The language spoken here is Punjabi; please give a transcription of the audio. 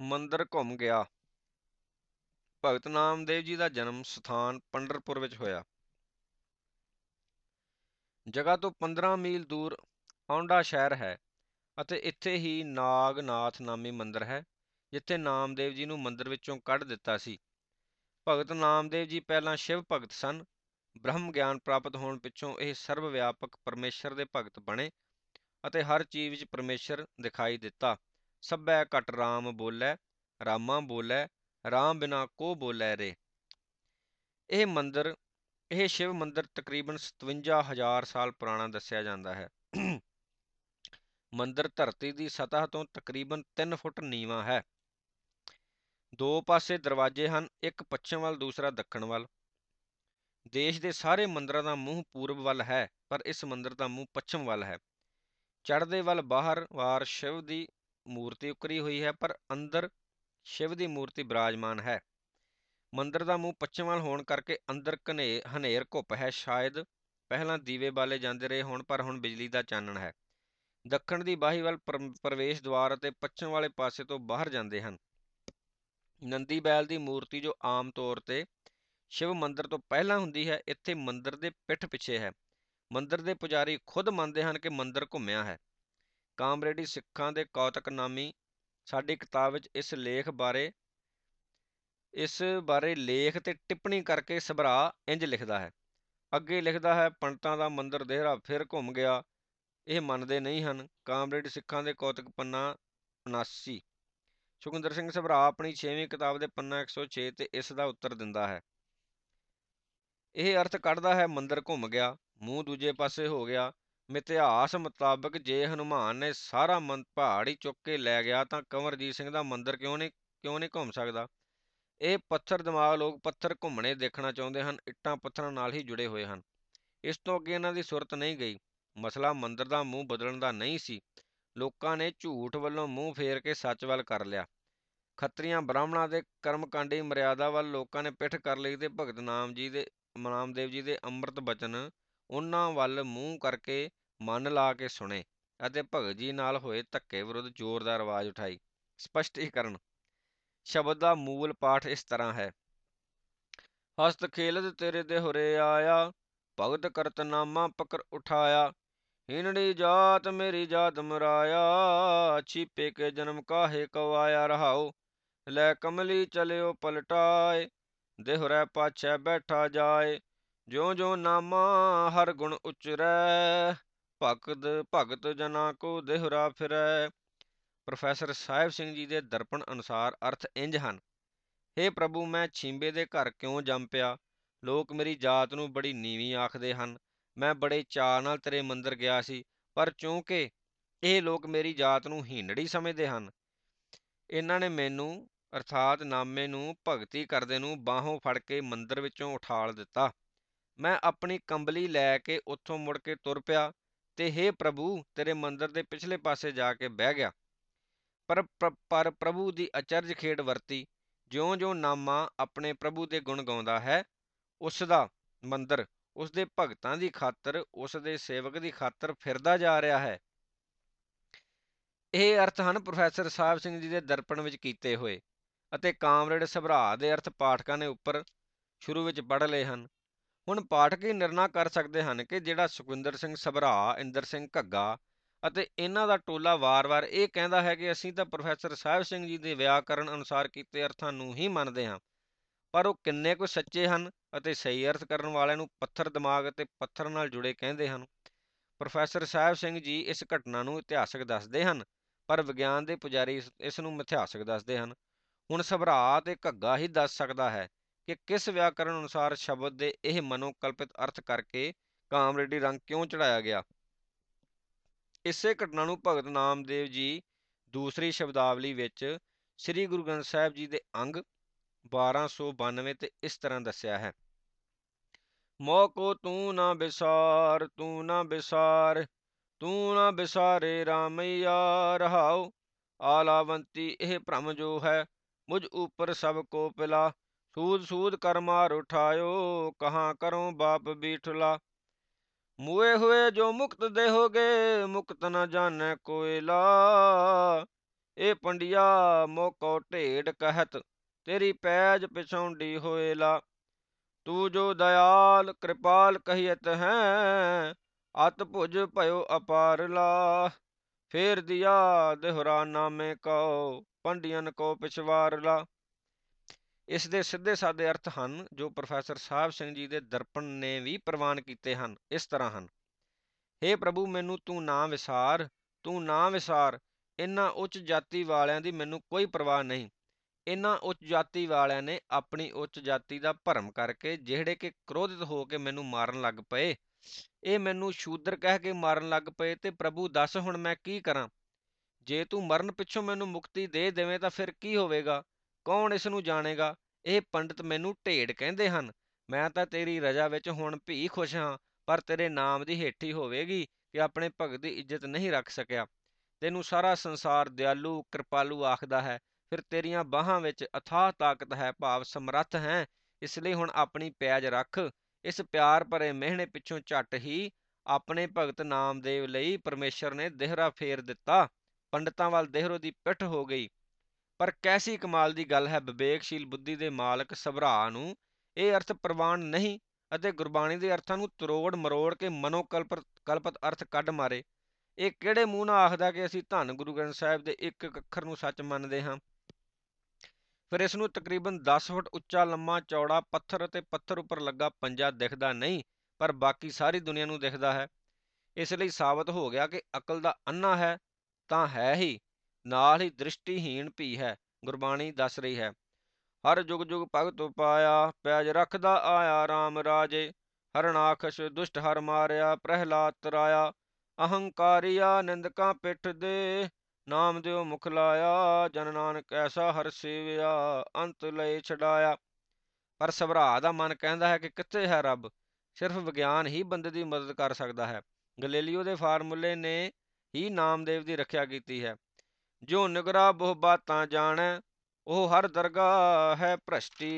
ਮੰਦਰ ਘੁੰਮ ਗਿਆ। ਭਗਤ ਨਾਮਦੇਵ ਜੀ ਦਾ ਜਨਮ ਸਥਾਨ ਪੰਡਰਪੁਰ ਵਿੱਚ ਹੋਇਆ। ਜਗ੍ਹਾ ਤੋਂ 15 ਮੀਲ ਦੂਰ ਔਂਡਾ ਸ਼ਹਿਰ ਹੈ ਅਤੇ ਇੱਥੇ ਹੀ ਨਾਗਨਾਥ ਨਾਮੀ ਮੰਦਰ ਹੈ, ਜਿੱਥੇ ਨਾਮਦੇਵ ਜੀ ਨੂੰ ਮੰਦਰ ਵਿੱਚੋਂ ਕੱਢ ਦਿੱਤਾ ਸੀ। ਭਗਤ ਨਾਮਦੇਵ ਜੀ ਪਹਿਲਾਂ ਸ਼ਿਵ ਭਗਤ ਸਨ। ਬ੍ਰਹਮ ਗਿਆਨ ਪ੍ਰਾਪਤ ਹੋਣ ਪਿੱਛੋਂ ਇਹ ਸਰਵ ਵਿਆਪਕ ਪਰਮੇਸ਼ਰ ਦੇ ਭਗਤ ਬਣੇ ਅਤੇ ਹਰ ਚੀਜ਼ ਵਿੱਚ ਪਰਮੇਸ਼ਰ ਦਿਖਾਈ ਦਿੱਤਾ। ਸਭੈ ਘਟ ਰਾਮ ਬੋਲੇ, ਰਾਮਾ ਬੋਲੇ, ਰਾਮ ਬਿਨਾ ਕੋ ਬੋਲੇ ਰੇ। ਇਹ ਮੰਦਰ, ਇਹ ਸ਼ਿਵ ਮੰਦਰ ਤਕਰੀਬਨ 57000 ਸਾਲ ਪੁਰਾਣਾ ਦੱਸਿਆ ਜਾਂਦਾ ਹੈ। ਮੰਦਰ ਧਰਤੀ ਦੀ ਸਤਹ ਤੋਂ ਤਕਰੀਬਨ 3 ਫੁੱਟ ਨੀਵਾਂ ਹੈ। ਦੋ ਪਾਸੇ ਦਰਵਾਜ਼ੇ ਹਨ, ਇੱਕ ਪੱਛਮ ਵੱਲ, ਦੂਸਰਾ ਦੱਖਣ ਵੱਲ। ਦੇਸ਼ ਦੇ ਸਾਰੇ ਮੰਦਰਾਂ ਦਾ ਮੂੰਹ ਪੂਰਬ ਵੱਲ ਹੈ, ਪਰ ਇਸ ਮੰਦਰ ਦਾ ਮੂੰਹ ਪੱਛਮ ਵੱਲ ਹੈ। ਚੜ੍ਹਦੇ ਵੱਲ ਬਾਹਰ ਵਾਰ ਸ਼ਿਵ ਦੀ ਮੂਰਤੀ ਉਕਰੀ ਹੋਈ ਹੈ, ਪਰ ਅੰਦਰ ਸ਼ਿਵ ਦੀ ਮੂਰਤੀ ਬਿਰਾਜਮਾਨ ਹੈ। ਮੰਦਰ ਦਾ ਮੂੰਹ ਪੱਛਮ ਵੱਲ ਹੋਣ ਕਰਕੇ ਅੰਦਰ ਘਨੇ, ਹਨੇਰ ਘੁੱਪ ਹੈ। ਸ਼ਾਇਦ ਪਹਿਲਾਂ ਦੀਵੇ ਬਾਲੇ ਜਾਂਦੇ ਰਹੇ ਹੋਣ, ਪਰ ਹੁਣ ਬਿਜਲੀ ਦਾ ਚਾਨਣ ਹੈ। ਦੱਖਣ ਦੀ ਬਾਹੀ ਵੱਲ ਪ੍ਰਵੇਸ਼ ਦੁਆਰ ਅਤੇ ਪੱਛਮ ਵਾਲੇ ਪਾਸੇ ਤੋਂ ਬਾਹਰ ਜਾਂਦੇ ਹਨ। ਨੰਦੀ ਬੈਲ ਦੀ ਮੂਰਤੀ ਜੋ ਆਮ ਤੌਰ ਤੇ ਸ਼ਿਵ ਮੰਦਰ ਤੋਂ ਪਹਿਲਾਂ ਹੁੰਦੀ ਹੈ, ਇੱਥੇ ਮੰਦਰ ਦੇ ਪਿੱਠ ਪਿੱਛੇ ਹੈ। ਮੰਦਰ ਦੇ ਪੁਜਾਰੀ ਖੁਦ ਮੰਨਦੇ ਹਨ ਕਿ ਮੰਦਰ ਘੁੰਮਿਆ ਹੈ। ਕਾਮਰੇਡੀ ਸਿੱਖਾਂ ਦੇ ਕੌਤਕ ਨਾਮੀ ਸਾਡੀ ਕਿਤਾਬ ਵਿੱਚ ਇਸ ਲੇਖ ਬਾਰੇ, ਇਸ ਬਾਰੇ ਲੇਖ ਤੇ ਟਿੱਪਣੀ ਕਰਕੇ ਸਭਰਾ ਇੰਜ ਲਿਖਦਾ ਹੈ। ਅੱਗੇ ਲਿਖਦਾ ਹੈ, ਪੰਡਤਾਂ ਦਾ ਮੰਦਰ ਦੇਹਰਾ ਫਿਰ ਘੁੰਮ ਗਿਆ। ਇਹ ਮੰਨਦੇ ਨਹੀਂ ਹਨ। ਕਾਮਰੇਡ ਸਿੱਖਾਂ ਦੇ ਕੌਤਕ ਪੰਨਾ 79 ਸੁਖਿੰਦਰ ਸਿੰਘ ਸਭਰਾ ਆਪਣੀ 6ਵੀਂ ਕਿਤਾਬ ਦੇ ਪੰਨਾ 106 ਤੇ ਇਸ ਦਾ ਉੱਤਰ ਦਿੰਦਾ ਹੈ। ਇਹ ਅਰਥ ਕੱਢਦਾ ਹੈ, ਮੰਦਰ ਘੁੰਮ ਗਿਆ, ਮੂੰਹ ਦੂਜੇ ਪਾਸੇ ਹੋ ਗਿਆ। ਮਿਥਿਹਾਸ ਮੁਤਾਬਕ ਜੇ ਹਨੂਮਾਨ ਨੇ ਸਾਰਾ ਪਹਾੜ ਹੀ ਚੁੱਕ ਕੇ ਲੈ ਗਿਆ ਤਾਂ ਕੰਵਰਜੀਤ ਸਿੰਘ ਦਾ ਮੰਦਰ ਕਿਉਂ ਨਹੀਂ ਕਿਉਂ ਨਹੀਂ ਘੁੰਮ ਸਕਦਾ? ਇਹ ਪੱਥਰ ਦਿਮਾਗ ਲੋਕ ਪੱਥਰ ਘੁੰਮਣੇ ਦੇਖਣਾ ਚਾਹੁੰਦੇ ਹਨ, ਇੱਟਾਂ ਪੱਥਰਾਂ ਨਾਲ ਹੀ ਜੁੜੇ ਹੋਏ ਹਨ। ਇਸ ਤੋਂ ਅੱਗੇ ਇਹਨਾਂ ਦੀ ਸੁਰਤ ਨਹੀਂ ਗਈ। ਮਸਲਾ ਮੰਦਰ ਦਾ ਮੂੰਹ ਬਦਲਣ ਦਾ ਨਹੀਂ ਸੀ। ਲੋਕਾਂ ਨੇ ਝੂਠ ਵੱਲੋਂ ਮੂੰਹ ਫੇਰ ਕੇ ਸੱਚ ਵੱਲ ਕਰ ਲਿਆ। ਖੱਤਰੀਆਂ ਬ੍ਰਾਹਮਣਾਂ ਦੇ ਕਰਮਕਾਂਡੀ ਮਰਿਆਦਾ ਵੱਲ ਲੋਕਾਂ ਨੇ ਪਿੱਠ ਕਰ ਲਈ ਤੇ ਭਗਤ ਨਾਮ ਜੀ ਦੇ, ਨਾਮਦੇਵ ਜੀ ਦੇ ਅੰਮ੍ਰਿਤ ਬਚਨ ਉਨ੍ਹਾਂ ਵੱਲ ਮੂੰਹ ਕਰਕੇ ਮਨ ਲਾ ਕੇ ਸੁਣੇ ਅਤੇ ਭਗਤ ਜੀ ਨਾਲ ਹੋਏ ਧੱਕੇ ਵਿਰੁੱਧ ਜ਼ੋਰਦਾਰ ਆਵਾਜ਼ ਉਠਾਈ, ਸਪਸ਼ਟੀਕਰਨ, ਸ਼ਬਦ ਦਾ ਮੂਲ ਪਾਠ ਇਸ ਤਰ੍ਹਾਂ ਹੈ। ਹਸਤ ਖੇਲਦ ਤੇਰੇ ਦੇ ਹੁਰੇ ਆਇਆ, ਭਗਤ ਕਰਤ ਨਾਮਾ ਪਕਰ ਉਠਾਇਆ ਹਿਨੜੀ ਜਾਤ ਮੇਰੀ ਜਾਤ ਮਰਾਇਆ, ਛੀਪੇ ਕੇ ਜਨਮ ਕਾਹੇ ਕਵਾਇਆ ਰਹਾਓ, ਲੈ ਕਮਲੀ ਚਲਿਓ ਪਲਟਾਏ, ਦੇਹੁਰੈ ਪਾਛੈ ਬੈਠਾ ਜਾਏ ਜਿਉ ਜਿਉ ਨਾਮਾ ਹਰ ਗੁਣ ਉਚਰੈ, ਭਗਤ ਭਗਤ ਜਨਾ ਕੋ ਦੇਹੁਰਾ ਫਿਰੈ। ਪ੍ਰੋਫੈਸਰ ਸਾਹਿਬ ਸਿੰਘ ਜੀ ਦੇ ਦਰਪਣ ਅਨੁਸਾਰ ਅਰਥ ਇੰਜ ਹਨ हे ਪ੍ਰਭੂ, ਮੈਂ ਛਿੰਬੇ ਦੇ ਘਰ ਕਿਉਂ ਜੰਮ ਪਿਆ? ਲੋਕ ਮੇਰੀ ਜਾਤ ਨੂੰ ਬੜੀ ਨੀਵੀਂ ਆਖਦੇ ਹਨ। ਮੈਂ ਬੜੇ ਚਾਅ ਨਾਲ ਤੇਰੇ ਮੰਦਰ ਗਿਆ ਸੀ, ਪਰ ਕਿਉਂਕਿ ਇਹ ਲੋਕ ਮੇਰੀ ਜਾਤ ਨੂੰ ਹੀਣੜੀ ਸਮਝਦੇ ਹਨ, ਇਹਨਾਂ ਨੇ ਮੈਨੂੰ, ਅਰਥਾਤ ਨਾਮੇ ਨੂੰ ਭਗਤੀ ਕਰਦੇ ਨੂੰ ਬਾਹੋਂ ਫੜ ਕੇ ਮੰਦਰ ਵਿੱਚੋਂ ਉਠਾਲ ਦਿੱਤਾ। ਮੈਂ ਆਪਣੀ ਕੰਬਲੀ ਲੈ ਕੇ ਉੱਥੋਂ ਮੁੜ ਕੇ ਤੁਰ ਪਿਆ ਤੇ हे ਪ੍ਰਭੂ, ਤੇਰੇ ਮੰਦਰ ਦੇ ਪਿਛਲੇ ਪਾਸੇ ਜਾ ਕੇ ਬਹਿ ਗਿਆ। ਪਰ ਪਰ ਪ੍ਰਭੂ ਦੀ ਅਚਰਜ ਖੇਡ ਵਰਤੀ। ਜਿਉਂ-ਜਿਉਂ ਨਾਮਾ ਆਪਣੇ ਪ੍ਰਭੂ ਦੇ ਗੁਣ ਗਾਉਂਦਾ ਹੈ, ਉਸ ਦਾ ਮੰਦਰ, ਉਸ ਦੇ ਭਗਤਾਂ ਦੀ ਖਾਤਰ, ਉਸ ਦੇ ਸੇਵਕ ਦੀ ਖਾਤਰ ਫਿਰਦਾ ਜਾ ਰਿਹਾ ਹੈ। ਇਹ ਅਰਥ ਹਨ ਪ੍ਰੋਫੈਸਰ ਸਾਹਿਬ ਸਿੰਘ ਜੀ ਦੇ ਦਰਪਣ ਵਿੱਚ ਕੀਤੇ ਹੋਏ ਅਤੇ ਕਾਮਰੇਡ ਸਭਰਾ ਦੇ ਅਰਥ ਪਾਠਕਾਂ ਨੇ ਉੱਪਰ ਸ਼ੁਰੂ ਵਿੱਚ ਪੜ੍ਹ ਲਏ ਹਨ। ਹੁਣ ਪਾਠਕ ਹੀ ਨਿਰਣਾ ਕਰ ਸਕਦੇ ਹਨ ਕਿ ਜਿਹੜਾ ਸੁਖਵਿੰਦਰ ਸਿੰਘ ਸਭਰਾ, ਇੰਦਰ ਸਿੰਘ ਘੱਗਾ ਅਤੇ ਇਹਨਾਂ ਦਾ ਟੋਲਾ ਵਾਰ-ਵਾਰ ਇਹ ਕਹਿੰਦਾ ਹੈ ਕਿ ਅਸੀਂ ਤਾਂ ਪ੍ਰੋਫੈਸਰ ਸਾਹਿਬ ਸਿੰਘ ਜੀ ਦੇ ਵਿਆਕਰਨ ਅਨੁਸਾਰ ਕੀਤੇ ਅਰਥਾਂ ਨੂੰ ਹੀ ਮੰਨਦੇ ਹਾਂ, ਪਰ ਉਹ ਕਿੰਨੇ ਕੁ ਸੱਚੇ ਹਨ ਅਤੇ ਸਹੀ ਅਰਥ ਕਰਨ ਵਾਲਿਆਂ ਨੂੰ ਪੱਥਰ ਦਿਮਾਗ ਅਤੇ ਪੱਥਰ ਨਾਲ ਜੁੜੇ ਕਹਿੰਦੇ ਹਨ। ਪ੍ਰੋਫੈਸਰ ਸਾਹਿਬ ਸਿੰਘ ਜੀ ਇਸ ਘਟਨਾ ਨੂੰ ਇਤਿਹਾਸਕ ਦੱਸਦੇ ਹਨ, ਪਰ ਵਿਗਿਆਨ ਦੇ ਪੁਜਾਰੀ ਇਸ ਨੂੰ ਮਿਥਿਹਾਸਕ ਦੱਸਦੇ ਹਨ। ਹੁਣ ਸਭਰਾ ਤੇ ਘੱਗਾ ਹੀ ਦੱਸ ਸਕਦਾ ਹੈ ਕਿ ਕਿਸ ਵਿਆਕਰਣ ਅਨੁਸਾਰ ਸ਼ਬਦ ਦੇ ਇਹ ਮਨੋਕਲਪਿਤ ਅਰਥ ਕਰਕੇ ਕਾਮਰੇਡੀ ਰੰਗ ਕਿਉਂ ਚੜਾਇਆ ਗਿਆ? ਇਸੇ ਘਟਨਾ ਨੂੰ ਭਗਤ ਨਾਮਦੇਵ ਜੀ ਦੂਸਰੀ ਸ਼ਬਦਾਵਲੀ ਵਿੱਚ ਸ੍ਰੀ ਗੁਰੂ ਗ੍ਰੰਥ ਸਾਹਿਬ ਜੀ ਦੇ ਅੰਗ 1292 ਤੇ ਇਸ ਤਰ੍ਹਾਂ ਦੱਸਿਆ ਹੈ। ਮੋਕੋ ਤੂੰ ਨਾ ਬਿਸਾਰ, ਤੂੰ ਨਾ ਬਿਸਾਰ, ਤੂੰ ਨਾ ਬਿਸਾਰੇ ਰਾਮਈਆ ਰਹਾਉ ਆਲਾਵੰਤੀ ਇਹ ਭ੍ਰਮ ਜੋ ਹੈ, ਮੁਝ ਉਪਰ ਸਭ ਕੋ ਪਿਲਾ। ਸੂਦ ਸੂਦ ਕਰ ਮਾਰ ਉਠਾਇਓ, ਕਹਾਂ ਕਰੋ ਬਾਪ ਬੀਠਲਾ। ਮੂਏ ਹੋਏ ਜੋ ਮੁਕਤ ਦੇਹੋਗੇ, ਮੁਕਤ ਨ ਜਾਣੈ ਕੋਇਲਾ। ਇਹ ਪੰਡਿਆ, ਮੋਕੋ ਢੇਡ ਕਹਿਤ, ਤੇਰੀ ਪੈਜ ਪਿਛੌਂਡੀ ਹੋਏਲਾ ਤੂੰ ਜੋ ਦਇਆਲ, ਕਿਰਪਾਲ ਕਹੀਤ ਹੈ, ਅਤ ਭੁਜ ਭਇਓ ਅਪਾਰ ਲਾ ਫੇਰ ਦਿਆ, ਦੇਹਰਾ ਨਾਮੇ ਕਉ ਪੰਡਿයਨ ਕੋ ਪਿਛਵਾਰ ਲਾ ਇਸ ਦੇ ਸਿੱਧੇ ਸਾਦੇ ਅਰਥ ਹਨ, ਜੋ ਪ੍ਰੋਫੈਸਰ ਸਾਹਿਬ ਸਿੰਘ ਜੀ ਦੇ ਦਰਪਣ ਨੇ ਵੀ ਪ੍ਰਵਾਨ ਕੀਤੇ ਹਨ, ਇਸ ਤਰ੍ਹਾਂ ਹਨ। हे ਪ੍ਰਭੂ, ਮੈਨੂੰ ਤੂੰ ਨਾ ਵਿਸਾਰ, ਤੂੰ ਨਾ ਵਿਸਾਰ, ਇਨ੍ਹਾਂ ਉੱਚ ਜਾਤੀ ਵਾਲਿਆਂ ਦੀ ਮੈਨੂੰ ਕੋਈ ਪਰਵਾਹ ਨਹੀਂ। ਇਨ੍ਹਾਂ ਉੱਚ ਜਾਤੀ ਵਾਲਿਆਂ ਨੇ ਆਪਣੀ ਉੱਚ ਜਾਤੀ ਦਾ ਭਰਮ ਕਰਕੇ ਜਿਹੜੇ ਕਿ ਕ੍ਰੋਧਿਤ ਹੋ ਕੇ ਮੈਨੂੰ ਮਾਰਨ ਲੱਗ ਪਏ, ਇਹ ਮੈਨੂੰ ਸ਼ੂਦਰ ਕਹਿ ਕੇ ਮਾਰਨ ਲੱਗ ਪਏ ਤੇ ਪ੍ਰਭੂ, ਦੱਸ ਹੁਣ ਮੈਂ ਕੀ ਕਰਾਂ? ਜੇ ਤੂੰ ਮਰਨ ਪਿੱਛੋਂ ਮੈਨੂੰ ਮੁਕਤੀ ਦੇ ਦੇਵੇਂ ਤਾਂ ਫਿਰ ਕੀ ਹੋਵੇਗਾ? ਕੌਣ ਇਸ ਨੂੰ ਜਾਣੇਗਾ? ਇਹ ਪੰਡਿਤ ਮੈਨੂੰ ਢੇਡ ਕਹਿੰਦੇ ਹਨ। ਮੈਂ ਤਾਂ ਤੇਰੀ ਰਜਾ ਵਿੱਚ ਹੁਣ ਭੀ ਖੁਸ਼ ਹਾਂ, ਪਰ ਤੇਰੇ ਨਾਮ ਦੀ ਹੇਠੀ ਹੋਵੇਗੀ ਕਿ ਆਪਣੇ ਭਗਤ ਦੀ ਇੱਜ਼ਤ ਨਹੀਂ ਰੱਖ ਸਕਿਆ। ਤੈਨੂੰ ਸਾਰਾ ਸੰਸਾਰ ਦਿਆਲੂ, ਕਿਰਪਾਲੂ ਆਖਦਾ ਹੈ। ਫਿਰ ਤੇਰੀਆਂ ਬਾਹਾਂ ਵਿੱਚ ਅਥਾਹ ਤਾਕਤ ਹੈ, ਭਾਵ ਸਮਰੱਥ ਹੈ। ਇਸ ਲਈ ਹੁਣ ਆਪਣੀ ਪਿਆਜ਼ ਰੱਖ। ਇਸ ਪਿਆਰ ਭਰੇ ਮਿਹਣੇ ਪਿੱਛੋਂ ਝੱਟ ਹੀ ਆਪਣੇ ਭਗਤ ਨਾਮਦੇਵ ਲਈ ਪਰਮੇਸ਼ਰ ਨੇ ਦੇਹਰਾ ਫੇਰ ਦਿੱਤਾ। ਪੰਡਤਾਂ ਵੱਲ ਦੇਹਰੋ ਦੀ ਪਿੱਠ ਹੋ ਗਈ। ਪਰ ਕੈਸੀ ਕਮਾਲ ਦੀ ਗੱਲ ਹੈ, ਵਿਵੇਕਸ਼ੀਲ ਬੁੱਧੀ ਦੇ ਮਾਲਕ ਸਭਰਾ ਨੂੰ ਇਹ ਅਰਥ ਪ੍ਰਵਾਨ ਨਹੀਂ ਅਤੇ ਗੁਰਬਾਣੀ ਦੇ ਅਰਥਾਂ ਨੂੰ ਤਰੋੜ ਮਰੋੜ ਕੇ ਮਨੋਕਲਪ ਕਲਪਤ ਅਰਥ ਕੱਢ ਮਾਰੇ। ਇਹ ਕਿਹੜੇ ਮੂੰਹ ਨਾਲ ਆਖਦਾ ਕਿ ਅਸੀਂ ਧੰਨ ਗੁਰੂ ਗ੍ਰੰਥ ਸਾਹਿਬ ਦੇ ਇੱਕ ਇੱਕ ਅੱਖਰ ਨੂੰ ਸੱਚ ਮੰਨਦੇ ਹਾਂ? ਫਿਰ ਇਸ ਨੂੰ ਤਕਰੀਬਨ 10 ਫੁੱਟ ਉੱਚਾ, ਲੰਮਾ ਚੌੜਾ, ਪੱਥਰ ਅਤੇ ਪੱਥਰ ਉੱਪਰ ਲੱਗਾ ਪੰਜਾ ਦਿਖਦਾ ਨਹੀਂ, ਪਰ ਬਾਕੀ ਸਾਰੀ ਦੁਨੀਆ ਨੂੰ ਦਿਖਦਾ ਹੈ। ਇਸ ਲਈ ਸਾਬਤ ਹੋ ਗਿਆ ਕਿ ਅਕਲ ਦਾ ਅੰਨਾ ਹੈ, ਤਾਂ ਹੈ ਹੀ। ਨਾਲ ਹੀ ਦ੍ਰਿਸ਼ਟੀਹੀਣ ਵੀ ਹੈ, ਗੁਰਬਾਣੀ ਦੱਸ ਰਹੀ ਹੈ। ਹਰ ਜੁਗ ਜੁਗ ਭਗਤ ਪਾਇਆ ਪੈਜ ਰੱਖਦਾ ਆਇਆ RAM ਰਾਜੇ। ਹਰਨਾਖਸ਼ ਦੁਸ਼ਟ ਹਰ ਮਾਰਿਆ, ਪ੍ਰਹਿਲਾਦ ਤਰਾਇਆ। ਅਹੰਕਾਰੀਆ ਨਿੰਦਕਾਂ ਪਿੱਠ ਦੇ, ਨਾਮ ਦਿਓ ਮੁਖ ਲਾਇਆ। ਜਨ ਨਾਨਕ ਐਸਾ ਹਰ ਸੇਵਿਆ, ਅੰਤ ਲਏ ਛਡਾਇਆ। ਪਰ ਸਭਰਾ ਦਾ ਮਨ ਕਹਿੰਦਾ ਹੈ ਕਿ ਕਿੱਥੇ ਹੈ ਰੱਬ? ਸਿਰਫ ਵਿਗਿਆਨ ਹੀ ਬੰਦੇ ਦੀ ਮਦਦ ਕਰ ਸਕਦਾ ਹੈ। ਗਲੇਲੀਓ ਦੇ ਫਾਰਮੂਲੇ ਨੇ ਹੀ ਨਾਮਦੇਵ ਦੀ ਰੱਖਿਆ ਕੀਤੀ ਹੈ। ਜੋ ਨਿਗਰਾ ਬਹੁ ਬਾਤਾਂ ਜਾਣੈ ਉਹ ਹਰ ਦਰਗਾਹ ਹੈ ਭ੍ਰਸ਼ਟੀ।